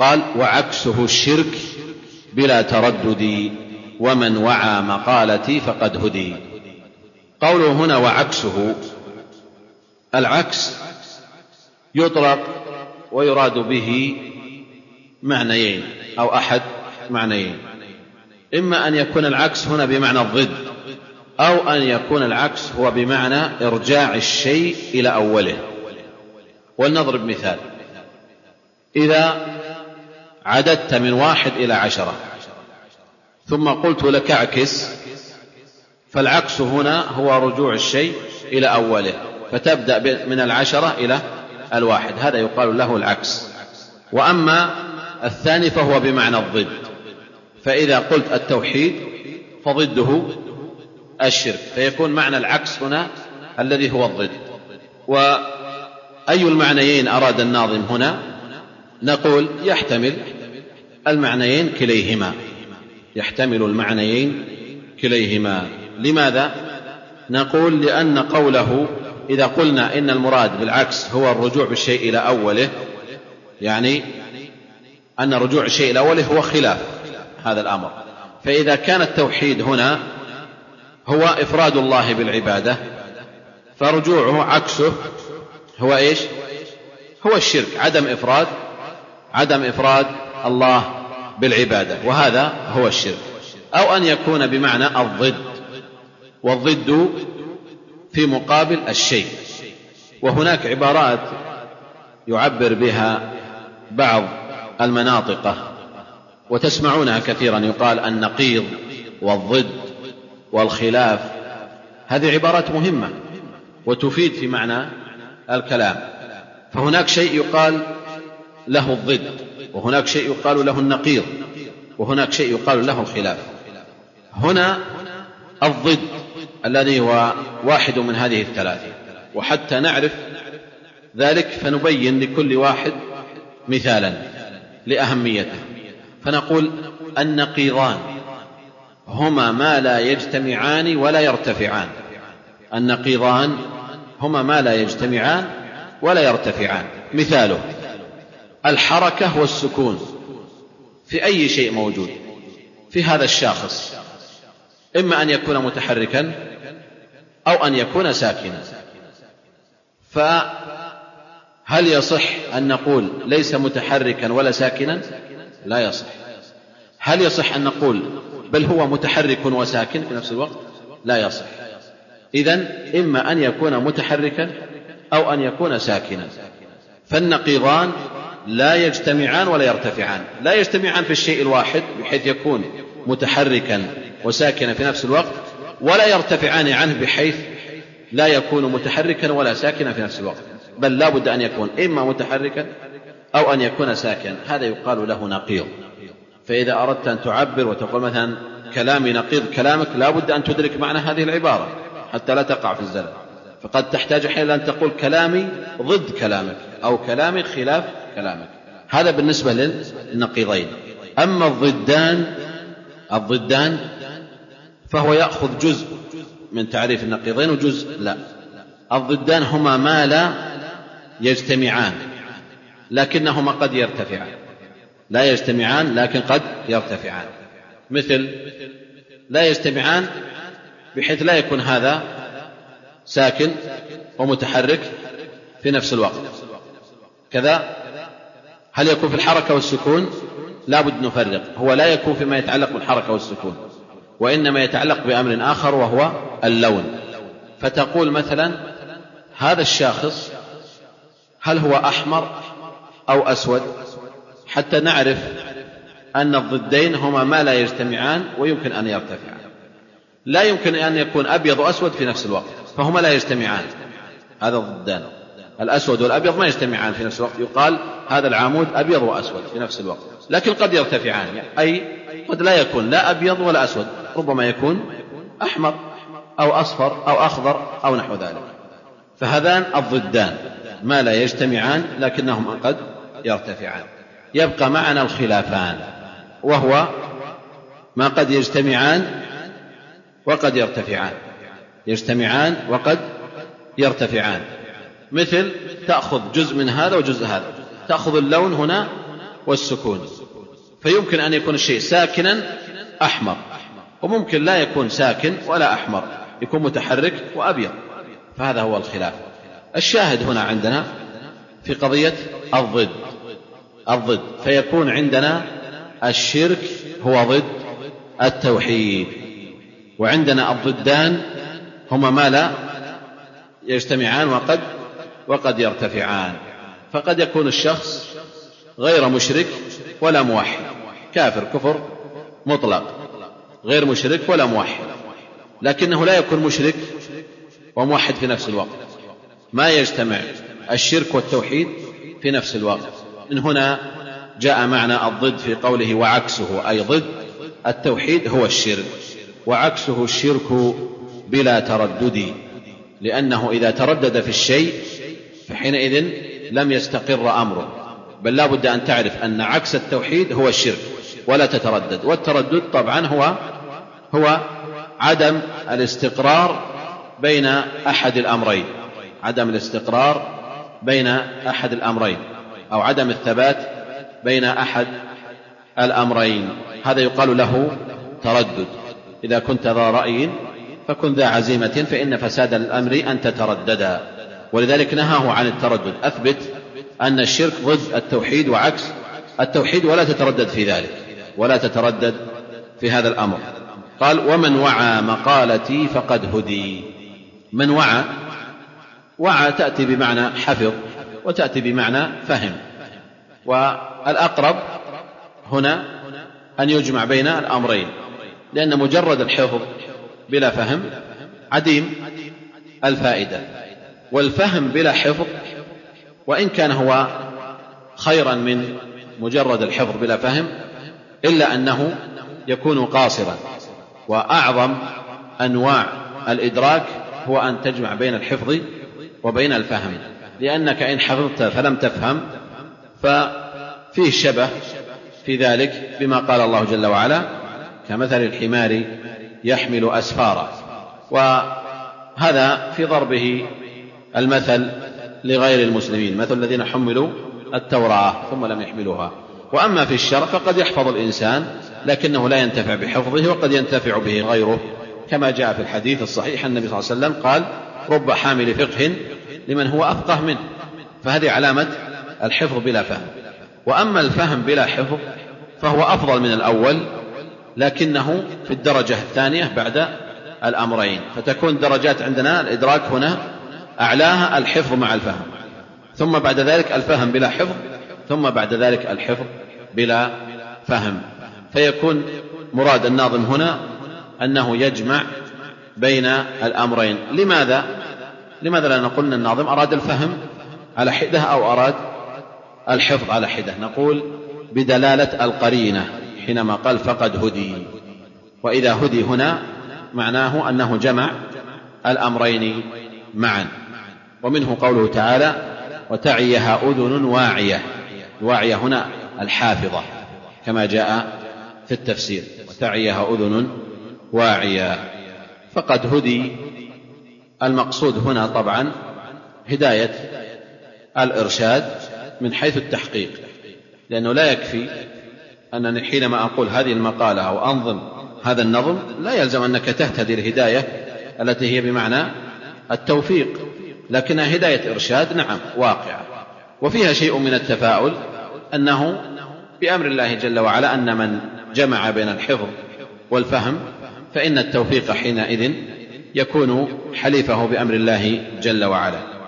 قال وعكسه الشرك بلا تردد ومن وعى مقالتي فقد هدي. قوله هنا وعكسه العكس يطلق ويراد به معنيين أو أحد معنيين. إما أن يكون العكس هنا بمعنى الضد أو أن يكون العكس هو بمعنى إرجاع الشيء إلى أوله. ولنضرب مثال. إذا عددت من واحد إلى عشرة. ثم قلت لك اعكس. فالعكس هنا هو رجوع الشيء إلى أوله. فتبدأ من العشرة إلى الواحد. هذا يقال له العكس. وأما الثاني فهو بمعنى الضد. فإذا قلت التوحيد فضده الشرك. فيكون معنى العكس هنا الذي هو الضد. وأي المعنيين أراد الناظم هنا؟ نقول يحتمل المعنيين كليهما. يحتمل المعنيين كليهما. لماذا؟ نقول لأن قوله إذا قلنا إن المراد بالعكس هو الرجوع بالشيء إلى أوله يعني أن رجوع الشيء إلى أوله هو خلاف هذا الأمر. فإذا كان التوحيد هنا هو إفراد الله بالعبادة فرجوعه عكسه هو إيش؟ هو الشرك عدم إفراد عدم إفراد الله بالعبادة وهذا هو الشرك. أو أن يكون بمعنى الضد والضد في مقابل الشيء. وهناك عبارات يعبر بها بعض المناطق وتسمعونها كثيرا يقال النقيض والضد والخلاف. هذه عبارات مهمة وتفيد في معنى الكلام. فهناك شيء يقال له الضد. وهناك شيء يقال له النقيض. وهناك شيء يقال له الخلاف. هنا الضد الذي هو واحد من هذه الثلاثة. وحتى نعرف ذلك فنبين لكل واحد مثالا لأهميته. فنقول النقيضان هما ما لا يجتمعان ولا يرتفعان. النقيضان هما ما لا يجتمعان ولا يرتفعان. مثاله. الحركة والسكون في أي شيء موجود في هذا الشاخص. إما أن يكون متحركا أو أن يكون ساكنا. فهل يصح أن نقول ليس متحركا ولا ساكنا؟ لا يصح. هل يصح أن نقول بل هو متحرك وساكن في نفس الوقت؟ لا يصح. إذا إما أن يكون متحركا أو أن يكون ساكنا. فالنقيضان لا يجتمعان ولا يرتفعان. لا يجتمعان في الشيء الواحد بحيث يكون متحركا وساكنا في نفس الوقت ولا يرتفعان عنه بحيث لا يكون متحركا ولا ساكنا في نفس الوقت. بل لا بد أن يكون إما متحركا أو أن يكون ساكنا هذا يقال له نقيض. فإذا أردت أن تعبر وتقول مثلا كلامي نقيض كلامك لا بد أن تدرك معنى هذه العبارة حتى لا تقع في الزلل فقد تحتاج أحيانا أن تقول كلامي ضد كلامك أو كلامي خلاف كلامك. هذا بالنسبة للنقيضين. أما الضدان الضدان فهو يأخذ جزء من تعريف النقيضين وجزء لا. الضدان هما ما لا يجتمعان لكنهما قد يرتفعان. لا يجتمعان لكن قد يرتفعان. مثل لا يجتمعان بحيث لا يكون هذا ساكن ومتحرك في نفس الوقت. كذا هل يكون في الحركة والسكون؟ لا بد نفرق. هو لا يكون فيما يتعلق بالحركة والسكون وإنما يتعلق بأمر آخر وهو اللون. فتقول مثلا هذا الشاخص هل هو أحمر أو أسود؟ حتى نعرف أن الضدين هما ما لا يجتمعان ويمكن أن يرتفعان لا يمكن أن يكون أبيض وأسود في نفس الوقت فهما لا يجتمعان. هذا ضدان. الأسود والأبيض ما يجتمعان في نفس الوقت. يقال هذا العمود أبيض وأسود في نفس الوقت. لكن قد يرتفعان. أي قد لا يكون لا أبيض ولا أسود. ربما يكون أحمر أو أصفر أو أخضر أو نحو ذلك. فهذان الضدان ما لا يجتمعان لكنهما قد يرتفعان. يبقى معنا الخلافان. وهو ما قد يجتمعان وقد يرتفعان. يجتمعان وقد يرتفعان. مثل تأخذ جزء من هذا وجزء هذا. تأخذ اللون هنا والسكون. فيمكن أن يكون الشيء ساكنا أحمر. وممكن لا يكون ساكن ولا أحمر. يكون متحرك وأبيض. فهذا هو الخلاف. الشاهد هنا عندنا في قضية الضد. الضد. فيكون عندنا الشرك هو ضد التوحيد. وعندنا الضدان هما ما لا يجتمعان وقد وقد يرتفعان. فقد يكون الشخص غير مشرك ولا موحد. كافر كفر مطلق. غير مشرك ولا موحد. لكنه لا يكون مشرك وموحد في نفس الوقت. ما يجتمع الشرك والتوحيد في نفس الوقت. من هنا جاء معنى الضد في قوله وعكسه أي ضد التوحيد هو الشرك. وعكسه الشرك بلا تردد لأنه إذا تردد في الشيء فحينئذ لم يستقر أمره بل لا بد أن تعرف أن عكس التوحيد هو الشرك ولا تتردد. والتردد طبعا هو هو عدم الاستقرار بين أحد الأمرين. عدم الاستقرار بين أحد الأمرين أو عدم الثبات بين أحد الأمرين. هذا يقال له تردد. إذا كنت ذا رأي فكن ذا عزيمة فإن فساد الأمر أن تترددا. ولذلك نهاه عن التردد. أثبت أن الشرك ضد التوحيد وعكس. التوحيد ولا تتردد في ذلك ولا تتردد في هذا الأمر. قال ومن وعى مقالتي فقد هدي. من وعى؟ وعى تأتي بمعنى حفظ وتأتي بمعنى فهم. والأقرب هنا أن يجمع بين الأمرين لأن مجرد الحفظ بلا فهم عديم الفائدة. والفهم بلا حفظ وإن كان هو خيرا من مجرد الحفظ بلا فهم إلا أنه يكون قاصرا. وأعظم أنواع الإدراك هو أن تجمع بين الحفظ وبين الفهم. لأنك إن حفظت فلم تفهم ففيه شبه في ذلك بما قال الله جل وعلا كمثل الحمار يحمل أسفارا. وهذا في ضربه المثل لغير المسلمين مثل الذين حملوا التوراة ثم لم يحملوها. وأما في الشرع فقد يحفظ الإنسان لكنه لا ينتفع بحفظه وقد ينتفع به غيره. كما جاء في الحديث الصحيح النبي صلى الله عليه وسلم قال رب حامل فقه لمن هو أفقه منه. فهذه علامة الحفظ بلا فهم. وأما الفهم بلا حفظ فهو أفضل من الأول لكنه في الدرجة الثانية بعد الأمرين. فتكون درجات عندنا الإدراك هنا أعلاها الحفظ مع الفهم. ثم بعد ذلك الفهم بلا حفظ ثم بعد ذلك الحفظ بلا فهم. فيكون مراد الناظم هنا أنه يجمع بين الأمرين. لماذا؟ لماذا لا نقول أن الناظم أراد الفهم على حدة أو أراد الحفظ على حدة؟ نقول بدلالة القرينة حينما قال فقد هدي. وإذا هدي هنا معناه أنه جمع الأمرين معا. ومنه قوله تعالى وتعيها أذن واعية. الواعية هنا الحافظة كما جاء في التفسير وتعيها أذن واعية. فقد هدي. المقصود هنا طبعا هداية الإرشاد من حيث التحقيق لأنه لا يكفي أنني حينما أقول هذه المقالة أو أنظم هذا النظم لا يلزم أنك تهتدي الهداية التي هي بمعنى التوفيق. لكنها هداية إرشاد نعم واقعة وفيها شيء من التفاؤل أنه بأمر الله جل وعلا أن من جمع بين الحفظ والفهم فإن التوفيق حينئذ يكون حليفه بأمر الله جل وعلا.